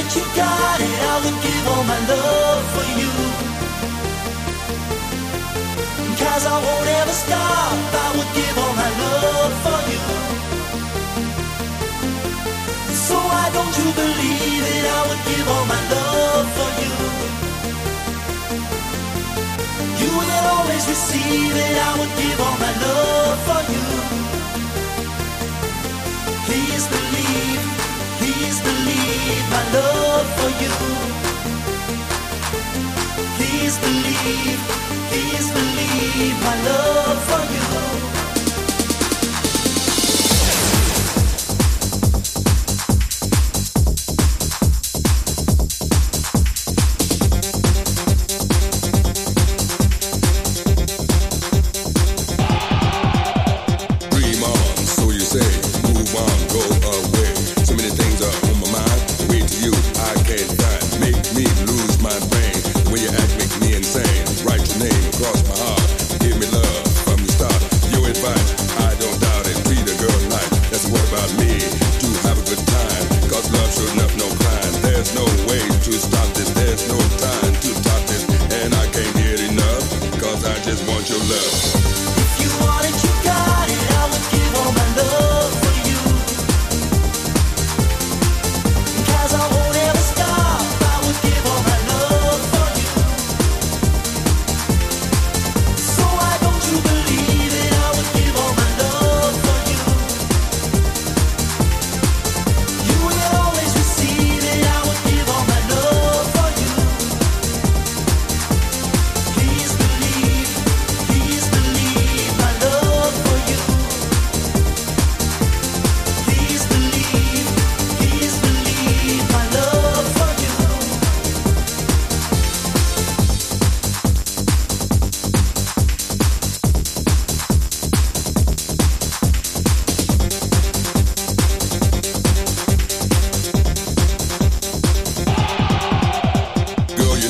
You you got it. I would give all my love for you. Cause I won't ever stop. I would give all my love for you. So why don't you believe it? I would give all my love for you. You will always receive it. I would give all my love for you. Please believe, Please believe my love for you. Please believe, please believe my love. me lose my brain. You act me insane. Write your name across my heart. Give me love from the start. Your advice, I don't doubt it. Treat girl like that's what about me. To have a good love should no crime. There's no way to stop this. There's no time to stop this. And I can't get I just want your love.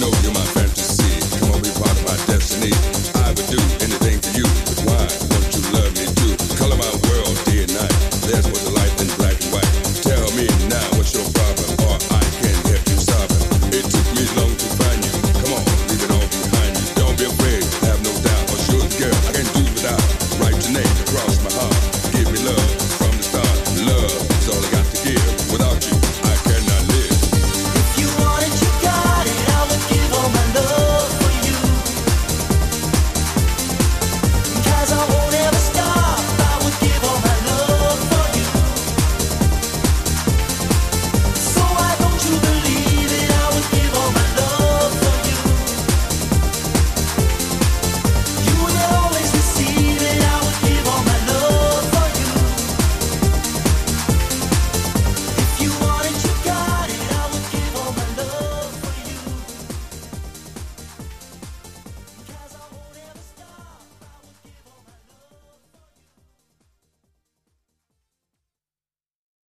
know you.